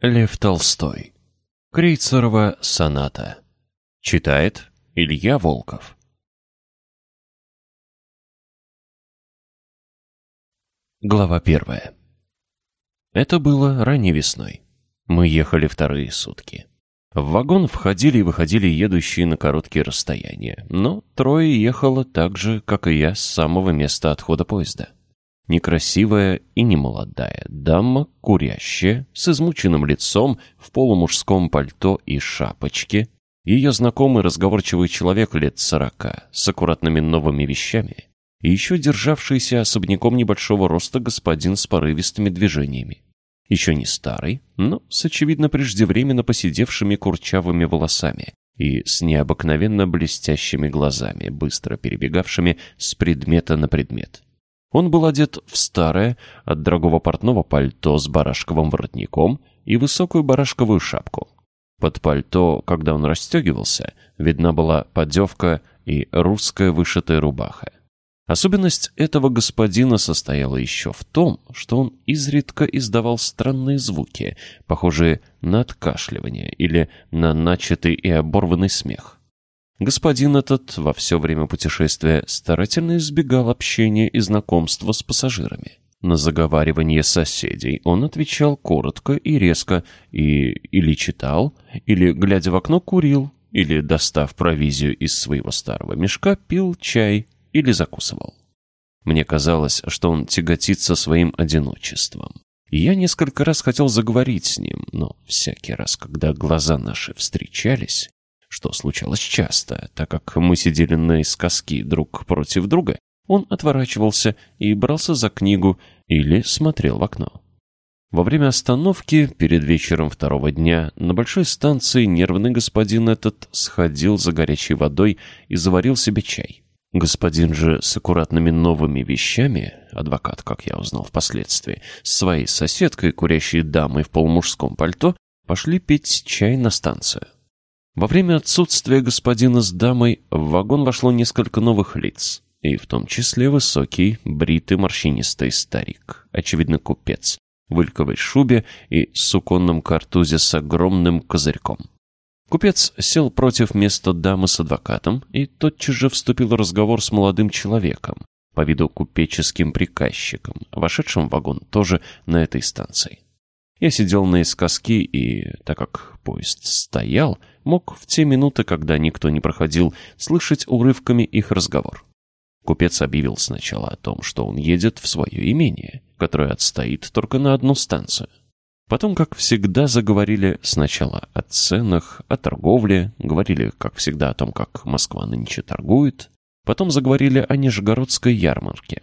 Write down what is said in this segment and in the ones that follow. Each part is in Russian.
Лев Толстой. Крейцерова соната. Читает Илья Волков. Глава первая. Это было ранней весной. Мы ехали вторые сутки. В вагон входили и выходили едущие на короткие расстояния, но трое ехало так же, как и я, с самого места отхода поезда некрасивая и немолодая дама, курящая, с измученным лицом, в полумужском пальто и шапочке, ее знакомый разговорчивый человек лет сорока, с аккуратными новыми вещами, и еще державшийся особняком небольшого роста господин с порывистыми движениями. Еще не старый, но с очевидно преждевременно посидевшими курчавыми волосами и с необыкновенно блестящими глазами, быстро перебегавшими с предмета на предмет. Он был одет в старое, от дорогого портного пальто с барашковым воротником и высокую барашковую шапку. Под пальто, когда он расстегивался, видна была подевка и русская вышитая рубаха. Особенность этого господина состояла еще в том, что он изредка издавал странные звуки, похожие на откашливание или на начатый и оборванный смех. Господин этот во все время путешествия старательно избегал общения и знакомства с пассажирами. На заговаривание соседей он отвечал коротко и резко, и или читал, или, глядя в окно, курил, или, достав провизию из своего старого мешка, пил чай или закусывал. Мне казалось, что он тяготится своим одиночеством. И я несколько раз хотел заговорить с ним, но всякий раз, когда глаза наши встречались, что случалось часто, так как мы сидели наискоски друг против друга, он отворачивался и брался за книгу или смотрел в окно. Во время остановки перед вечером второго дня на большой станции нервный господин этот сходил за горячей водой и заварил себе чай. Господин же с аккуратными новыми вещами, адвокат, как я узнал впоследствии, с своей соседкой, курящей дамой в полумужском пальто, пошли пить чай на станцию. Во время отсутствия господина с дамой в вагон вошло несколько новых лиц, и в том числе высокий, бритый, морщинистый старик, очевидно купец, в ильковой шубе и суконном картузе с огромным козырьком. Купец сел против места дамы с адвокатом и тотчас же вступил в разговор с молодым человеком, по виду купеческим приказчиком, вошедшим в вагон тоже на этой станции. Я сидел наискоски и, так как поезд стоял, мог в те минуты, когда никто не проходил, слышать урывками их разговор. Купец объявил сначала о том, что он едет в свое имение, которое отстоит только на одну станцию. Потом, как всегда, заговорили сначала о ценах, о торговле, говорили, как всегда, о том, как Москва нынче торгует, потом заговорили о Нижегородской ярмарке.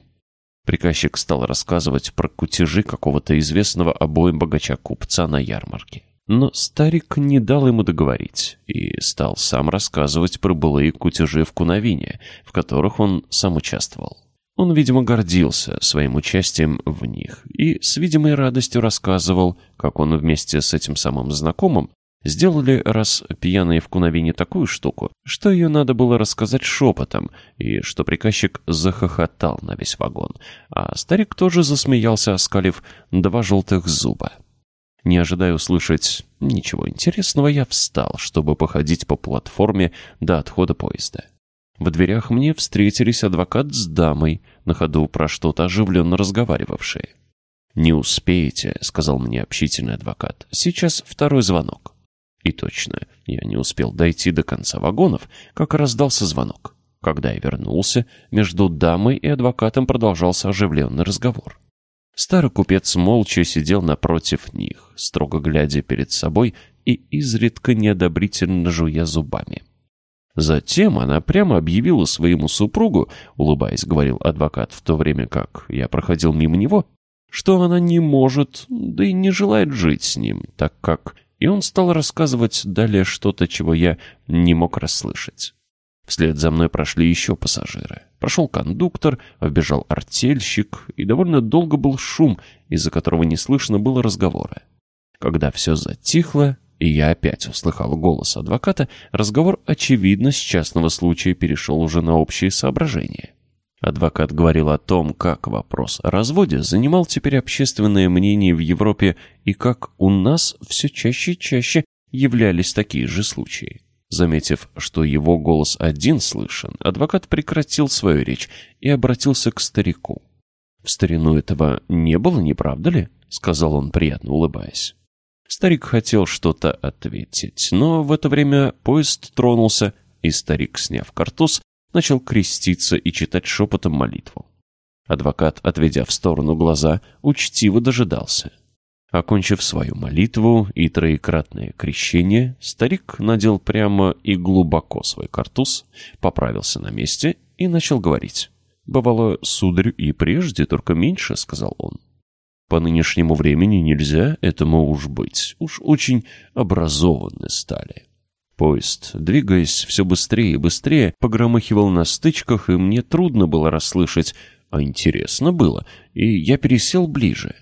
Приказчик стал рассказывать про кутежи какого-то известного обоим богача-купца на ярмарке. Но старик не дал ему договорить и стал сам рассказывать про былые кутежи в Кунавине, в которых он сам участвовал. Он, видимо, гордился своим участием в них и с видимой радостью рассказывал, как он вместе с этим самым знакомым сделали раз пьяные в Кунавине такую штуку, что ее надо было рассказать шепотом, и что приказчик захохотал на весь вагон, а старик тоже засмеялся, оскалив два желтых зуба. Не ожидая услышать ничего интересного, я встал, чтобы походить по платформе до отхода поезда. В дверях мне встретились адвокат с дамой, на ходу про что-то оживленно разговаривавшие. «Не успеете», — сказал мне общительный адвокат. «Сейчас второй звонок». И точно, я не успел дойти до конца вагонов, как раздался звонок. Когда я вернулся, между дамой и адвокатом продолжался оживленный разговор. Старый купец молча сидел напротив них, строго глядя перед собой и изредка неодобрительно жуя зубами. Затем она прямо объявила своему супругу, улыбаясь, говорил адвокат, в то время как я проходил мимо него, что она не может, да и не желает жить с ним, так как и он стал рассказывать далее что-то, чего я не мог расслышать. Вслед за мной прошли еще пассажиры. Прошел кондуктор, вбежал артельщик, и довольно долго был шум, из-за которого не слышно было разговора. Когда все затихло, и я опять услыхал голос адвоката, разговор, очевидно, с частного случая перешел уже на общие соображения. Адвокат говорил о том, как вопрос о разводе занимал теперь общественное мнение в Европе и как у нас все чаще и чаще являлись такие же случаи. Заметив, что его голос один слышен, адвокат прекратил свою речь и обратился к старику. «В старину этого не было, не правда ли?» — сказал он, приятно улыбаясь. Старик хотел что-то ответить, но в это время поезд тронулся, и старик, сняв картуз, начал креститься и читать шепотом молитву. Адвокат, отведя в сторону глаза, учтиво дожидался. Окончив свою молитву и троекратное крещение, старик надел прямо и глубоко свой картуз, поправился на месте и начал говорить. «Бывало, сударь, и прежде, только меньше», — сказал он. «По нынешнему времени нельзя этому уж быть. Уж очень образованны стали». Поезд, двигаясь все быстрее и быстрее, погромыхивал на стычках, и мне трудно было расслышать, а интересно было, и я пересел ближе.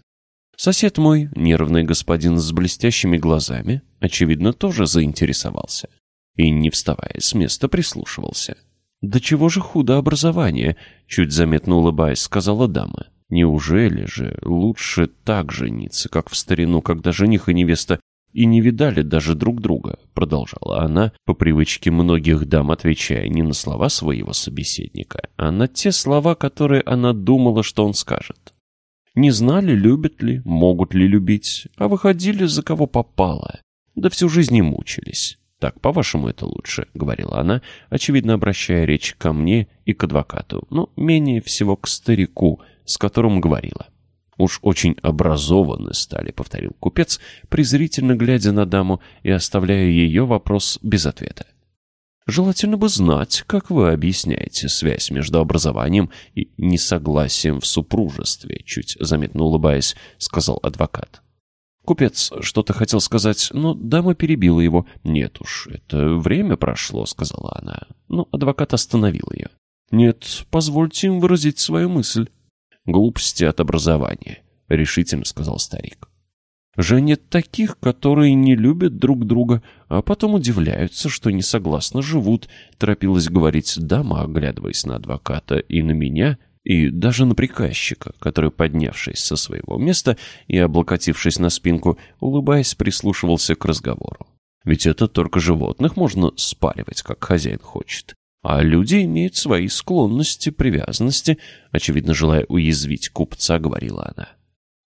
Сосед мой, нервный господин с блестящими глазами, очевидно, тоже заинтересовался и, не вставая с места, прислушивался. «Да чего же худо образование?» — чуть заметно улыбаясь, сказала дама. «Неужели же лучше так жениться, как в старину, когда жених и невеста и не видали даже друг друга?» — продолжала она, по привычке многих дам отвечая не на слова своего собеседника, а на те слова, которые она думала, что он скажет. Не знали, любят ли, могут ли любить, а выходили за кого попало. Да всю жизнь не мучились. «Так, по-вашему, это лучше», — говорила она, очевидно обращая речь ко мне и к адвокату, но менее всего к старику, с которым говорила. «Уж очень образованы стали», — повторил купец, презрительно глядя на даму и оставляя ее вопрос без ответа. Желательно бы знать, как вы объясняете связь между образованием и несогласием в супружестве, чуть заметно улыбаясь, сказал адвокат. Купец что-то хотел сказать, но дама перебила его. «Нет уж, это время прошло», — сказала она. Но адвокат остановил ее. «Нет, позвольте им выразить свою мысль». «Глупости от образования», — решительно сказал старик. Женят таких, которые не любят друг друга, а потом удивляются, что не согласно живут, торопилась говорить дама, оглядываясь на адвоката и на меня, и даже на приказчика, который, поднявшись со своего места и облокотившись на спинку, улыбаясь, прислушивался к разговору. Ведь это только животных можно спаривать, как хозяин хочет. А люди имеют свои склонности, привязанности, очевидно, желая уязвить купца, говорила она.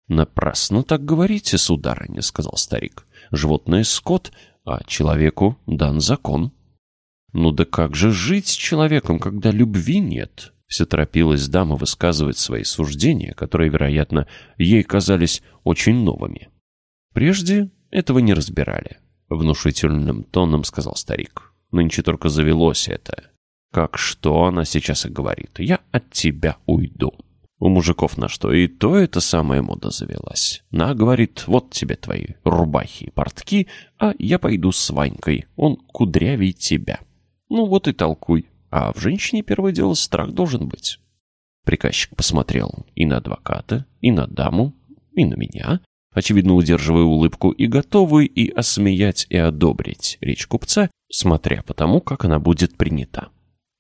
«Напрасно так говорите, сударыня», — сказал старик. «Животное — скот, а человеку дан закон». «Ну да как же жить с человеком, когда любви нет?» Все торопилась дама высказывать свои суждения, которые, вероятно, ей казались очень новыми. Прежде этого не разбирали. Внушительным тоном сказал старик. Нынче только завелось это. Как что она сейчас и говорит. Я от тебя уйду. У мужиков на что и то эта самая мода завелась. На, говорит, вот тебе твои рубахи и портки, а я пойду с Ванькой, он кудрявей тебя. Ну вот и толкуй. А в женщине первое дело страх должен быть. Приказчик посмотрел и на адвоката, и на даму, и на меня, очевидно удерживая улыбку и готовый и осмеять, и одобрить речь купца, смотря по тому, как она будет принята.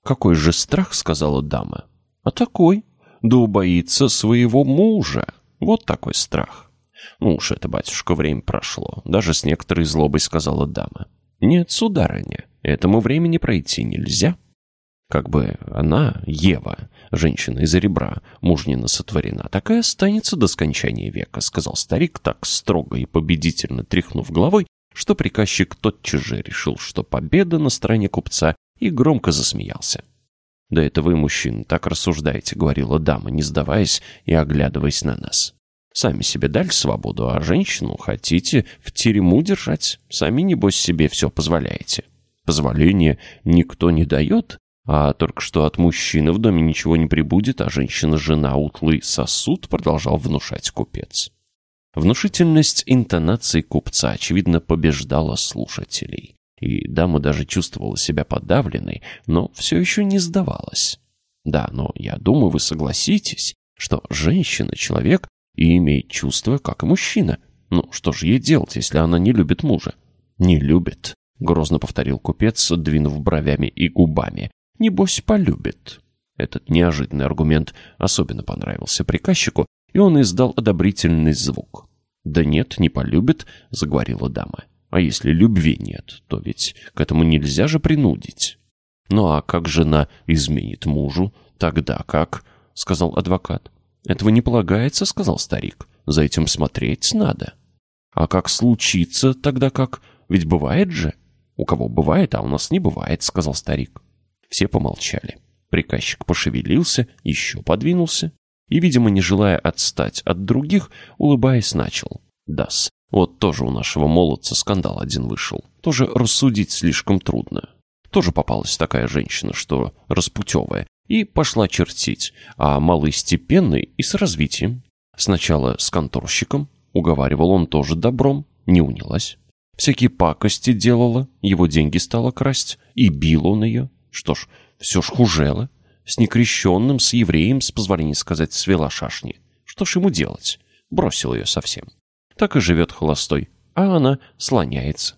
«Какой же страх?» — сказала дама. «А такой», да убоится своего мужа. Вот такой страх. Ну уж это, батюшка, время прошло. Даже с некоторой злобой сказала дама. Нет, сударыня, этому времени пройти нельзя. Как бы она, Ева, женщина из ребра, мужнина сотворена, такая останется до скончания века, сказал старик так строго и победительно тряхнув головой, что приказчик тотчас же решил, что победа на стороне купца, и громко засмеялся. «Да это вы, мужчины, так рассуждаете», — говорила дама, не сдаваясь и оглядываясь на нас. «Сами себе дали свободу, а женщину хотите в тюрьму держать. Сами, небось, себе все позволяете. Позволение никто не дает, а только что от мужчины в доме ничего не прибудет, а женщина-жена утлый сосуд», — продолжал внушать купец. Внушительность интонаций купца, очевидно, побеждала слушателей и дама даже чувствовала себя подавленной, но все еще не сдавалась. Да, но я думаю, вы согласитесь, что женщина — человек и имеет чувства, как и мужчина. Ну, что же ей делать, если она не любит мужа? Не любит, — грозно повторил купец, двинув бровями и губами. Небось, полюбит. Этот неожиданный аргумент особенно понравился приказчику, и он издал одобрительный звук. «Да нет, не полюбит», — заговорила дама. «А если любви нет, то ведь к этому нельзя же принудить». «Ну а как жена изменит мужу, тогда как?» — сказал адвокат. «Этого не полагается», — сказал старик. «За этим смотреть надо». «А как случится, тогда как? Ведь бывает же». «У кого бывает, а у нас не бывает», — сказал старик. Все помолчали. Приказчик пошевелился, еще подвинулся и, видимо, не желая отстать от других, улыбаясь, начал. «Дас, вот тоже у нашего молодца скандал один вышел. Тоже рассудить слишком трудно. Тоже попалась такая женщина, что распутевая, и пошла чертить, а малый степенный и с развитием. Сначала с конторщиком, уговаривал он тоже добром, не унялась. Всякие пакости делала, его деньги стала красть, и бил он ее. Что ж, все ж хужело. С некрещенным, с евреем, с позволения сказать, свела шашни. Что ж ему делать? Бросил ее совсем. Так и живет холостой, а она слоняется.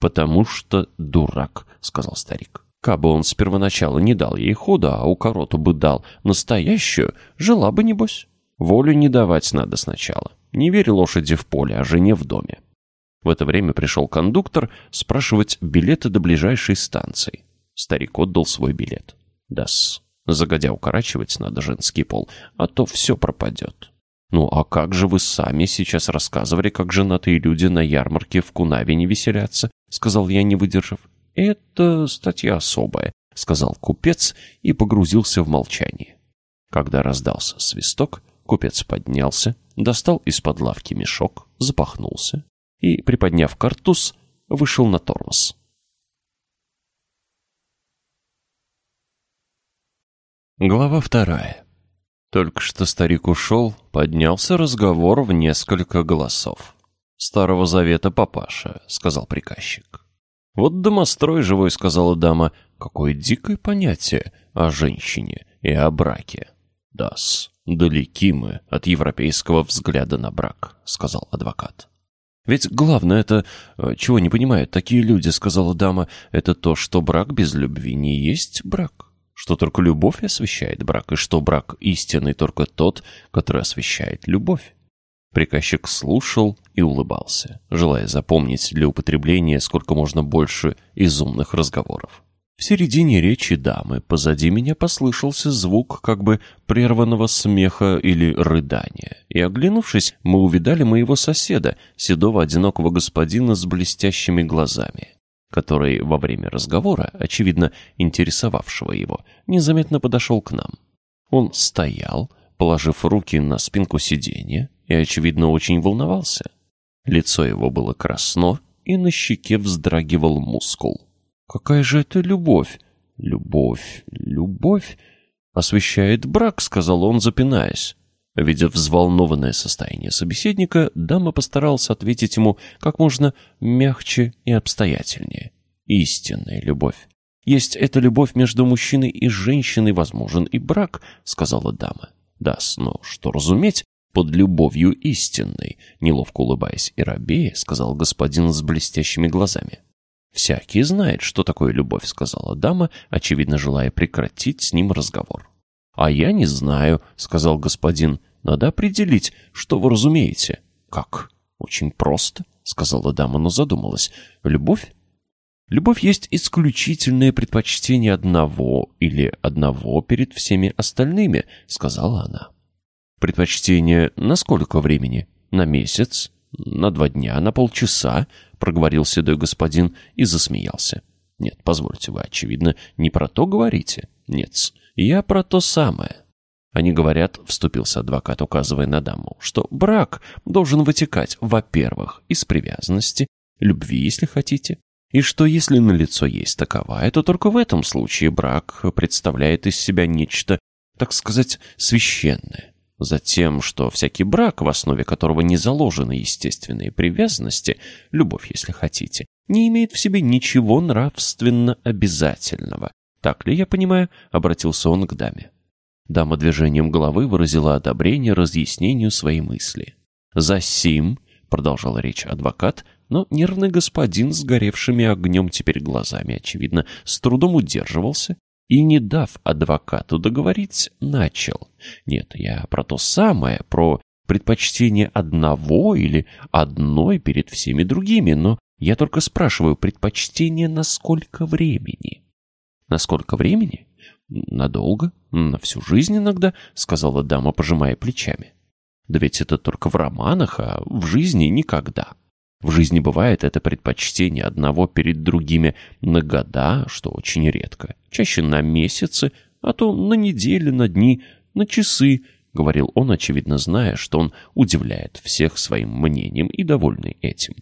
«Потому что дурак», — сказал старик. Кабы он с первоначала не дал ей хода, а у короту бы дал настоящую, жила бы, небось. Волю не давать надо сначала. Не верь лошади в поле, а жене в доме. В это время пришел кондуктор спрашивать билеты до ближайшей станции. Старик отдал свой билет. Дас. Загодя укорачивать надо женский пол, а то все пропадет. Ну а как же вы сами сейчас рассказывали, как женатые люди на ярмарке в Кунаве не веселятся? Сказал я, не выдержав. Это статья особая, сказал купец и погрузился в молчание. Когда раздался свисток, купец поднялся, достал из-под лавки мешок, запахнулся и, приподняв картуз, вышел на тормоз. Глава вторая. Только что старик ушел, поднялся разговор в несколько голосов. «Старого завета папаша», — сказал приказчик. «Вот домострой живой», — сказала дама. «Какое дикое понятие о женщине и о браке». «Да-с, далеки мы от европейского взгляда на брак», — сказал адвокат. «Ведь главное это, э, чего не понимают такие люди», — сказала дама, — «это то, что брак без любви не есть брак» что только любовь освещает брак, и что брак истинный только тот, который освещает любовь. Приказчик слушал и улыбался, желая запомнить для употребления сколько можно больше изумных разговоров. В середине речи дамы позади меня послышался звук как бы прерванного смеха или рыдания, и, оглянувшись, мы увидали моего соседа, седого одинокого господина с блестящими глазами который во время разговора, очевидно интересовавшего его, незаметно подошел к нам. Он стоял, положив руки на спинку сиденья, и, очевидно, очень волновался. Лицо его было красно, и на щеке вздрагивал мускул. «Какая же это любовь?» «Любовь, любовь освещает брак», — сказал он, запинаясь. Видя взволнованное состояние собеседника, дама постаралась ответить ему как можно мягче и обстоятельнее. «Истинная любовь. Есть эта любовь между мужчиной и женщиной, возможен и брак», — сказала дама. «Да, но что разуметь под любовью истинной?» Неловко улыбаясь и робея, сказал господин с блестящими глазами. «Всякий знает, что такое любовь», — сказала дама, очевидно желая прекратить с ним разговор. «А я не знаю», — сказал господин. «Надо определить, что вы разумеете». «Как?» «Очень просто», — сказала дама, но задумалась. «Любовь?» «Любовь есть исключительное предпочтение одного или одного перед всеми остальными», — сказала она. «Предпочтение на сколько времени? На месяц? На два дня? На полчаса?» — проговорил седой господин и засмеялся. «Нет, позвольте, вы, очевидно, не про то говорите?» «Нет, я про то самое. Они говорят, вступился адвокат, указывая на даму, что брак должен вытекать, во-первых, из привязанности, любви, если хотите, и что если на лицо есть таковая, то только в этом случае брак представляет из себя нечто, так сказать, священное. Затем, что всякий брак, в основе которого не заложены естественные привязанности, любовь, если хотите, не имеет в себе ничего нравственно обязательного, «Так ли я понимаю?» — обратился он к даме. Дама движением головы выразила одобрение разъяснению своей мысли. «За сим», — продолжал речь адвокат, но нервный господин с горевшими огнем теперь глазами, очевидно, с трудом удерживался и, не дав адвокату договорить, начал. Нет, я про то самое, про предпочтение одного или одной перед всеми другими, но я только спрашиваю, предпочтение на сколько времени? На сколько времени? Надолго? На всю жизнь иногда, сказала дама, пожимая плечами. Да ведь это только в романах, а в жизни никогда. В жизни бывает это предпочтение одного перед другими на года, что очень редко, чаще на месяцы, а то на недели, на дни, на часы, — говорил он, очевидно зная, что он удивляет всех своим мнением и довольный этим.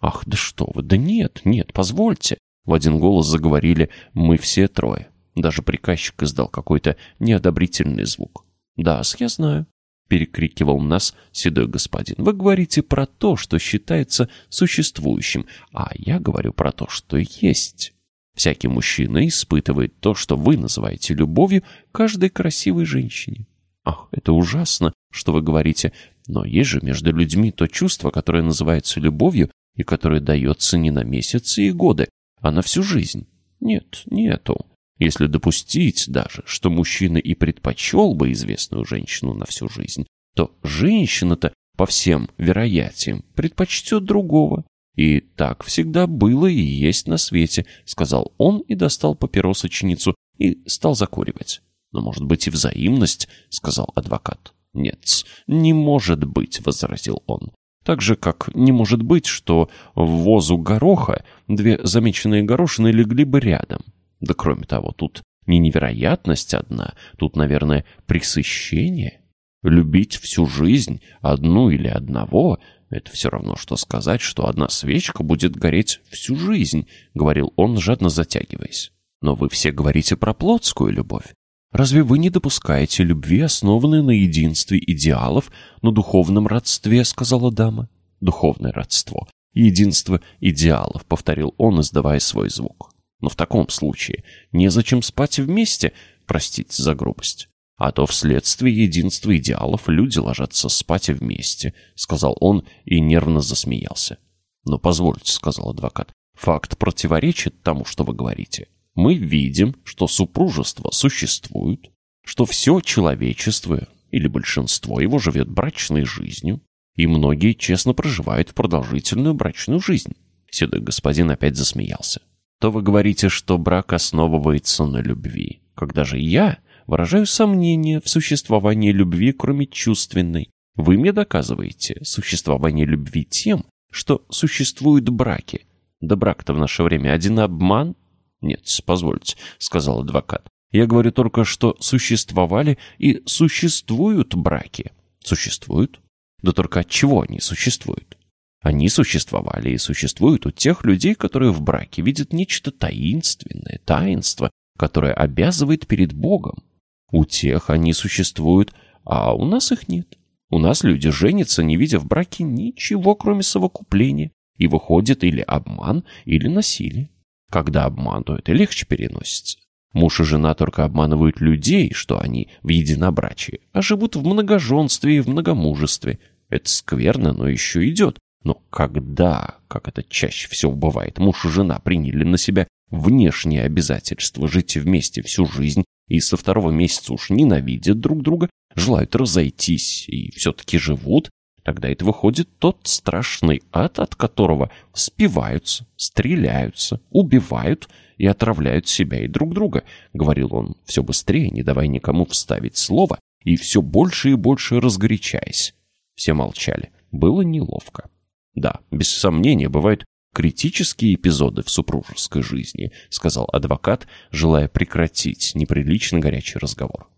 «Ах, да что вы, да нет, нет, позвольте!» В один голос заговорили мы все трое. Даже приказчик издал какой-то неодобрительный звук. «Да, я знаю перекрикивал нас седой господин. Вы говорите про то, что считается существующим, а я говорю про то, что есть. Всякий мужчина испытывает то, что вы называете любовью каждой красивой женщине. Ах, это ужасно, что вы говорите, но есть же между людьми то чувство, которое называется любовью и которое дается не на месяцы и годы, а на всю жизнь. Нет, нету. Если допустить даже, что мужчина и предпочел бы известную женщину на всю жизнь, то женщина-то, по всем вероятиям, предпочтет другого. И так всегда было и есть на свете, сказал он и достал папиросочницу и стал закуривать. Но может быть и взаимность, сказал адвокат. Нет, не может быть, возразил он. Так же, как не может быть, что в возу гороха две замеченные горошины легли бы рядом. Да кроме того, тут не невероятность одна, тут, наверное, пресыщение. Любить всю жизнь одну или одного — это все равно, что сказать, что одна свечка будет гореть всю жизнь, — говорил он, жадно затягиваясь. Но вы все говорите про плотскую любовь. Разве вы не допускаете любви, основанной на единстве идеалов, на духовном родстве, — сказала дама. Духовное родство. Единство идеалов, — повторил он, издавая свой звук. Но в таком случае незачем спать вместе, простите за грубость. А то вследствие единства идеалов люди ложатся спать вместе, сказал он и нервно засмеялся. Но позвольте, сказал адвокат, факт противоречит тому, что вы говорите. Мы видим, что супружество существует, что все человечество или большинство его живет брачной жизнью, и многие честно проживают продолжительную брачную жизнь. Седой господин опять засмеялся то вы говорите, что брак основывается на любви. Когда же я выражаю сомнение в существовании любви, кроме чувственной, вы мне доказываете существование любви тем, что существуют браки. Да брак-то в наше время один обман? Нет, позвольте, сказал адвокат. Я говорю только, что существовали и существуют браки. Существуют? Да только от чего они существуют? Они существовали и существуют у тех людей, которые в браке видят нечто таинственное, таинство, которое обязывает перед Богом. У тех они существуют, а у нас их нет. У нас люди женятся, не видя в браке ничего, кроме совокупления, и выходит или обман, или насилие. Когда обман, то это легче переносится. Муж и жена только обманывают людей, что они в единобрачии, а живут в многоженстве и в многомужестве. Это скверно, но еще идет. Но когда, как это чаще всего бывает, муж и жена приняли на себя внешние обязательства жить вместе всю жизнь и со второго месяца уж ненавидят друг друга, желают разойтись и все-таки живут, тогда это выходит тот страшный ад, от которого спиваются, стреляются, убивают и отравляют себя и друг друга, говорил он все быстрее, не давая никому вставить слово, и все больше и больше разгорячаясь. Все молчали. Было неловко. Да, без сомнения, бывают критические эпизоды в супружеской жизни, сказал адвокат, желая прекратить неприлично горячий разговор.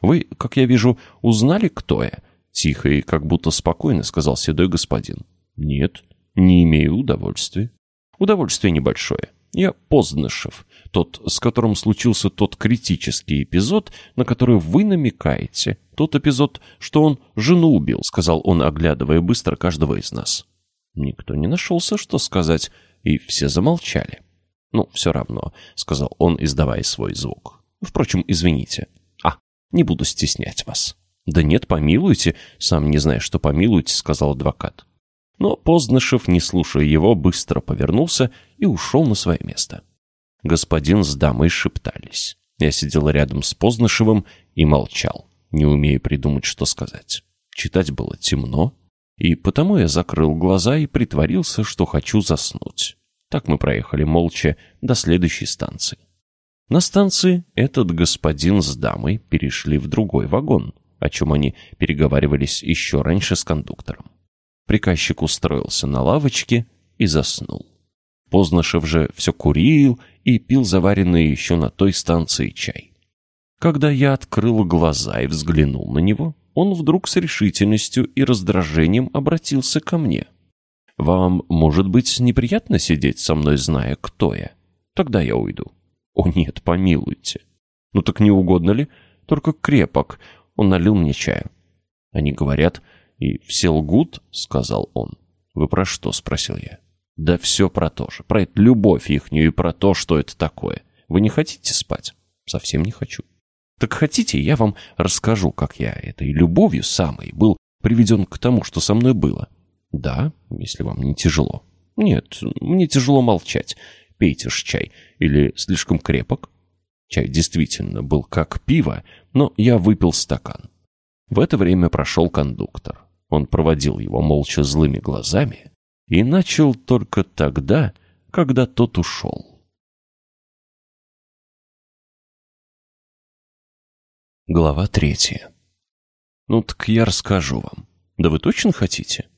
Вы, как я вижу, узнали, кто я? Тихо и как будто спокойно сказал седой господин. Нет, не имею удовольствия. Удовольствие небольшое. Я Позднышев, тот, с которым случился тот критический эпизод, на который вы намекаете. Тот эпизод, что он жену убил, сказал он, оглядывая быстро каждого из нас. Никто не нашелся, что сказать, и все замолчали. «Ну, все равно», — сказал он, издавая свой звук. «Впрочем, извините. А, не буду стеснять вас». «Да нет, помилуйте, сам не знаю, что помилуйте», — сказал адвокат. Но Позднышев, не слушая его, быстро повернулся и ушел на свое место. Господин с дамой шептались. Я сидел рядом с Познышевым и молчал, не умея придумать, что сказать. Читать было темно, и потому я закрыл глаза и притворился, что хочу заснуть. Так мы проехали молча до следующей станции. На станции этот господин с дамой перешли в другой вагон, о чем они переговаривались еще раньше с кондуктором. Приказчик устроился на лавочке и заснул. Познышев же все курил и пил заваренный еще на той станции чай. Когда я открыл глаза и взглянул на него, он вдруг с решительностью и раздражением обратился ко мне. «Вам, может быть, неприятно сидеть со мной, зная, кто я? Тогда я уйду». «О нет, помилуйте». «Ну так не угодно ли? Только крепок». Он налил мне чаю. Они говорят, и все лгут, сказал он. «Вы про что?» — спросил я. «Да все про то же. Про эту любовь ихнюю и про то, что это такое. Вы не хотите спать?» «Совсем не хочу». Так хотите, я вам расскажу, как я этой любовью самой был приведен к тому, что со мной было? Да, если вам не тяжело. Нет, мне тяжело молчать. Пейте ж чай. Или слишком крепок? Чай действительно был как пиво, но я выпил стакан. В это время прошел кондуктор. Он проводил его молча злыми глазами и начал только тогда, когда тот ушел. Глава третья. «Ну так я расскажу вам. Да вы точно хотите?»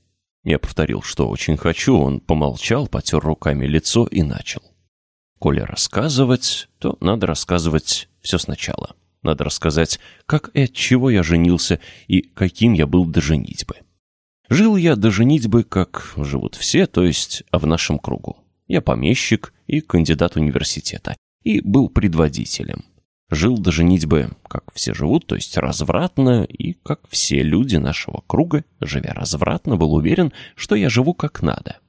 Я повторил, что очень хочу, он помолчал, потер руками лицо и начал. «Коли рассказывать, то надо рассказывать все сначала. Надо рассказать, как и от чего я женился и каким я был до женитьбы. Жил я до женитьбы, как живут все, то есть в нашем кругу. Я помещик и кандидат университета, и был предводителем. Жил до женитьбы, как все живут, то есть развратно, и как все люди нашего круга, живя развратно, был уверен, что я живу как надо.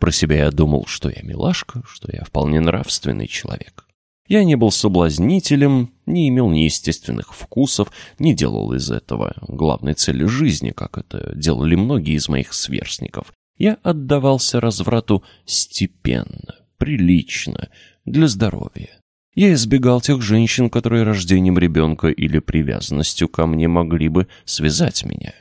Про себя я думал, что я милашка, что я вполне нравственный человек. Я не был соблазнителем, не имел неестественных вкусов, не делал из этого главной цели жизни, как это делали многие из моих сверстников. Я отдавался разврату степенно, прилично, для здоровья. Я избегал тех женщин, которые рождением ребенка или привязанностью ко мне могли бы связать меня.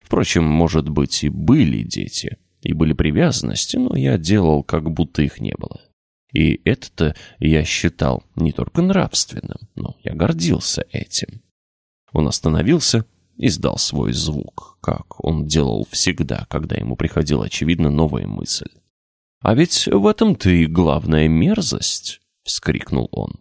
Впрочем, может быть, и были дети, и были привязанности, но я делал, как будто их не было. И это-то я считал не только нравственным, но я гордился этим. Он остановился и сдал свой звук, как он делал всегда, когда ему приходила, очевидно, новая мысль. «А ведь в этом-то и главная мерзость», вскрикнул он.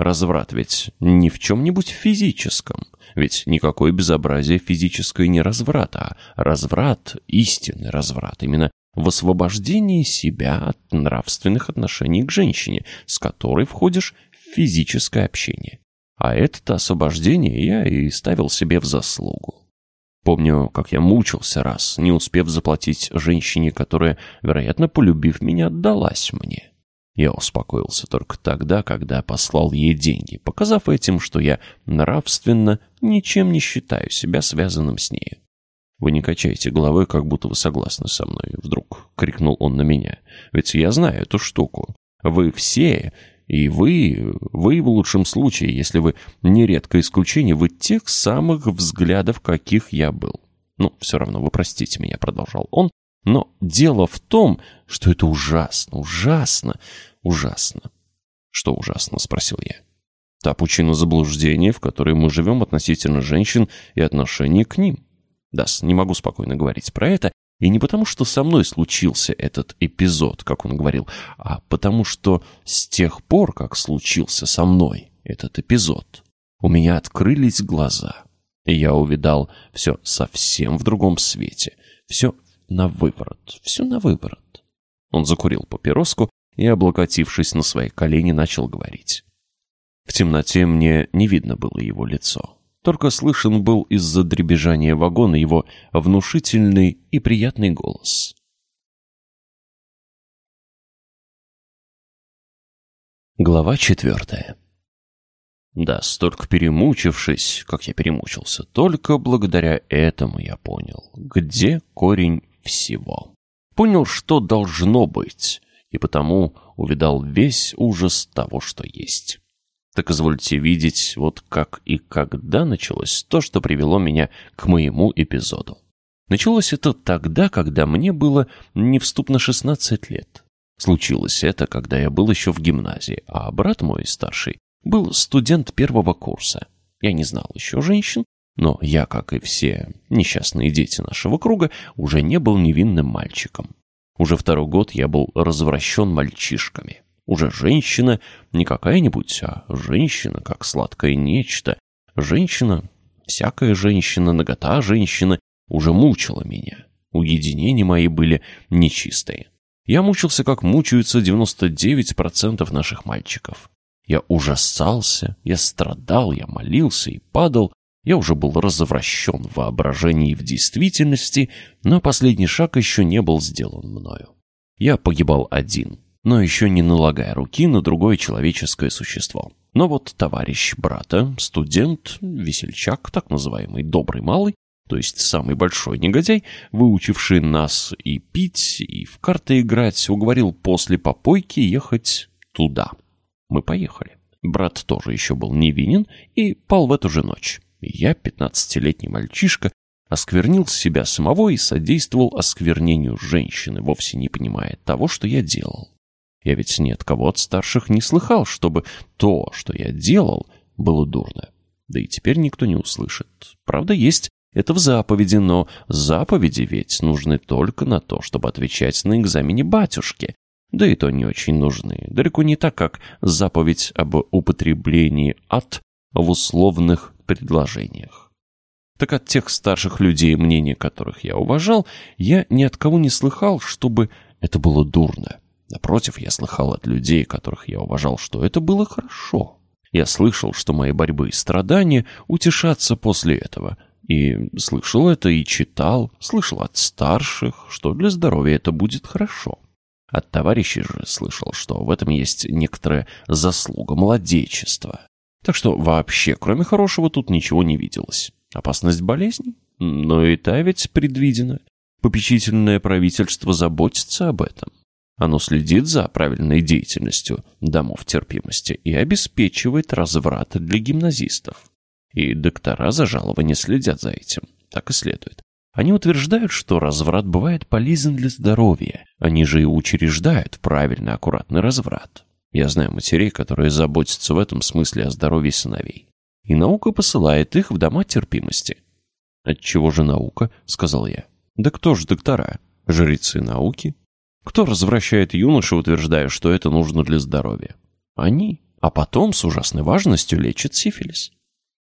Разврат ведь не в чем-нибудь физическом. Ведь никакое безобразие физическое не разврат, а разврат, истинный разврат, именно в освобождении себя от нравственных отношений к женщине, с которой входишь в физическое общение. А это освобождение я и ставил себе в заслугу. Помню, как я мучился раз, не успев заплатить женщине, которая, вероятно, полюбив меня, отдалась мне. Я успокоился только тогда, когда послал ей деньги, показав этим, что я нравственно ничем не считаю себя связанным с нею. «Вы не качаете головой, как будто вы согласны со мной», — вдруг крикнул он на меня. «Ведь я знаю эту штуку. Вы все, и вы, вы в лучшем случае, если вы не редкое исключение, вы тех самых взглядов, каких я был. Ну, все равно, вы простите меня», — продолжал он, но дело в том, что это ужасно, ужасно, ужасно. Что ужасно, спросил я. Та пучина заблуждения, в которой мы живем относительно женщин и отношения к ним. Да, не могу спокойно говорить про это, и не потому, что со мной случился этот эпизод, как он говорил, а потому что с тех пор, как случился со мной этот эпизод, у меня открылись глаза, и я увидал все совсем в другом свете, все на выворот, все на выворот. Он закурил папироску и, облокотившись на свои колени, начал говорить. В темноте мне не видно было его лицо. Только слышен был из-за дребезжания вагона его внушительный и приятный голос. Глава четвертая. Да, столько перемучившись, как я перемучился, только благодаря этому я понял, где корень всего. Понял, что должно быть, и потому увидал весь ужас того, что есть. Так извольте видеть, вот как и когда началось то, что привело меня к моему эпизоду. Началось это тогда, когда мне было невступно 16 лет. Случилось это, когда я был еще в гимназии, а брат мой, старший, был студент первого курса. Я не знал еще женщин, но я, как и все несчастные дети нашего круга, уже не был невинным мальчиком. Уже второй год я был развращен мальчишками. Уже женщина не какая-нибудь, а женщина, как сладкое нечто. Женщина, всякая женщина, нагота женщины, уже мучила меня. Уединения мои были нечистые. Я мучился, как мучаются 99% наших мальчиков. Я ужасался, я страдал, я молился и падал. Я уже был развращен в воображении и в действительности, но последний шаг еще не был сделан мною. Я погибал один, но еще не налагая руки на другое человеческое существо. Но вот товарищ брата, студент, весельчак, так называемый добрый малый, то есть самый большой негодяй, выучивший нас и пить, и в карты играть, уговорил после попойки ехать туда. Мы поехали. Брат тоже еще был невинен и пал в эту же ночь. Я, пятнадцатилетний мальчишка, осквернил себя самого и содействовал осквернению женщины, вовсе не понимая того, что я делал. Я ведь ни от кого от старших не слыхал, чтобы то, что я делал, было дурно. Да и теперь никто не услышит. Правда, есть это в заповеди, но заповеди ведь нужны только на то, чтобы отвечать на экзамене батюшки. Да и то не очень нужны. Далеко не так, как заповедь об употреблении «от» в условных предложениях. Так от тех старших людей, мнения которых я уважал, я ни от кого не слыхал, чтобы это было дурно. Напротив, я слыхал от людей, которых я уважал, что это было хорошо. Я слышал, что мои борьбы и страдания утешатся после этого. И слышал это и читал, слышал от старших, что для здоровья это будет хорошо. От товарищей же слышал, что в этом есть некоторая заслуга молодечества. Так что вообще, кроме хорошего, тут ничего не виделось. Опасность болезни? Но и та ведь предвидена. Попечительное правительство заботится об этом. Оно следит за правильной деятельностью домов терпимости и обеспечивает разврат для гимназистов. И доктора за жалование следят за этим. Так и следует. Они утверждают, что разврат бывает полезен для здоровья. Они же и учреждают правильный, аккуратный разврат. Я знаю матерей, которые заботятся в этом смысле о здоровье сыновей. И наука посылает их в дома терпимости. «Отчего же наука?» — сказал я. «Да кто же доктора? Жрецы науки? Кто развращает юношу, утверждая, что это нужно для здоровья? Они. А потом с ужасной важностью лечат сифилис.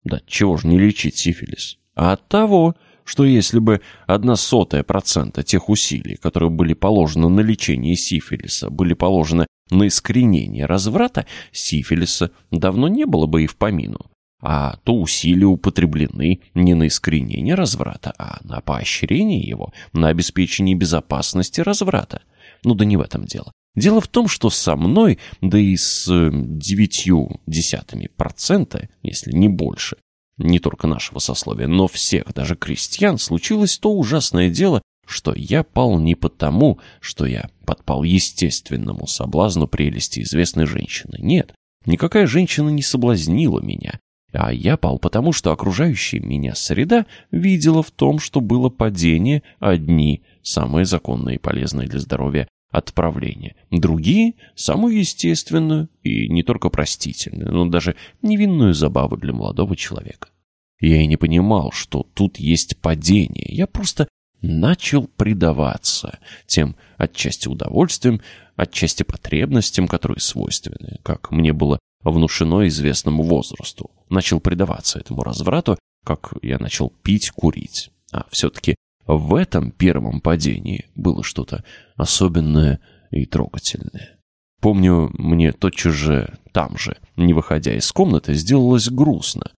Да чего же не лечить сифилис? А от того, что если бы одна сотая процента тех усилий, которые были положены на лечение сифилиса, были положены на искоренение разврата, сифилиса давно не было бы и в помину. А то усилия употреблены не на искоренение разврата, а на поощрение его, на обеспечение безопасности разврата. Ну да не в этом дело. Дело в том, что со мной, да и с девятью десятыми процента, если не больше, не только нашего сословия, но всех, даже крестьян, случилось то ужасное дело, что я пал не потому, что я подпал естественному соблазну прелести известной женщины. Нет, никакая женщина не соблазнила меня, а я пал потому, что окружающая меня среда видела в том, что было падение одни, самые законные и полезные для здоровья отправления, другие – самую естественную и не только простительную, но даже невинную забаву для молодого человека. Я и не понимал, что тут есть падение, я просто начал предаваться тем отчасти удовольствием, отчасти потребностям, которые свойственны, как мне было внушено известному возрасту. Начал предаваться этому разврату, как я начал пить, курить. А все-таки в этом первом падении было что-то особенное и трогательное. Помню, мне тотчас же, там же, не выходя из комнаты, сделалось грустно.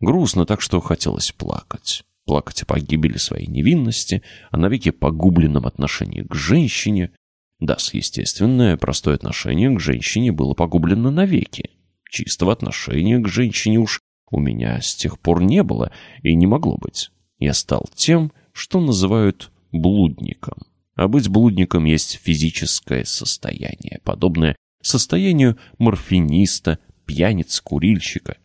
Грустно так, что хотелось плакать. Плакать о погибели своей невинности, о навеки погубленном отношении к женщине. Да, естественное, простое отношение к женщине было погублено навеки. Чистого отношения к женщине уж у меня с тех пор не было и не могло быть. Я стал тем, что называют блудником. А быть блудником есть физическое состояние, подобное состоянию морфиниста, пьяниц-курильщика.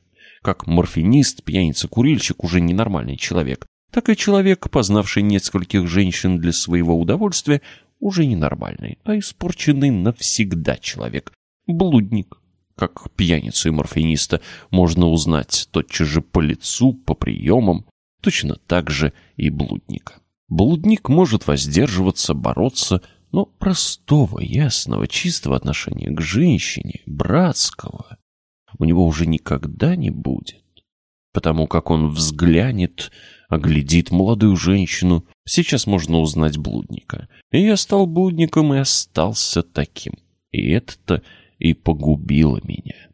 Как морфинист, пьяница-курильщик уже ненормальный человек, так и человек, познавший нескольких женщин для своего удовольствия, уже ненормальный, а испорченный навсегда человек. Блудник. Как пьяницу и морфиниста можно узнать тотчас же по лицу, по приемам, точно так же и блудника. Блудник может воздерживаться, бороться, но простого, ясного, чистого отношения к женщине, братского, у него уже никогда не будет. Потому как он взглянет, оглядит молодую женщину, сейчас можно узнать блудника. И я стал блудником и остался таким. И это-то и погубило меня.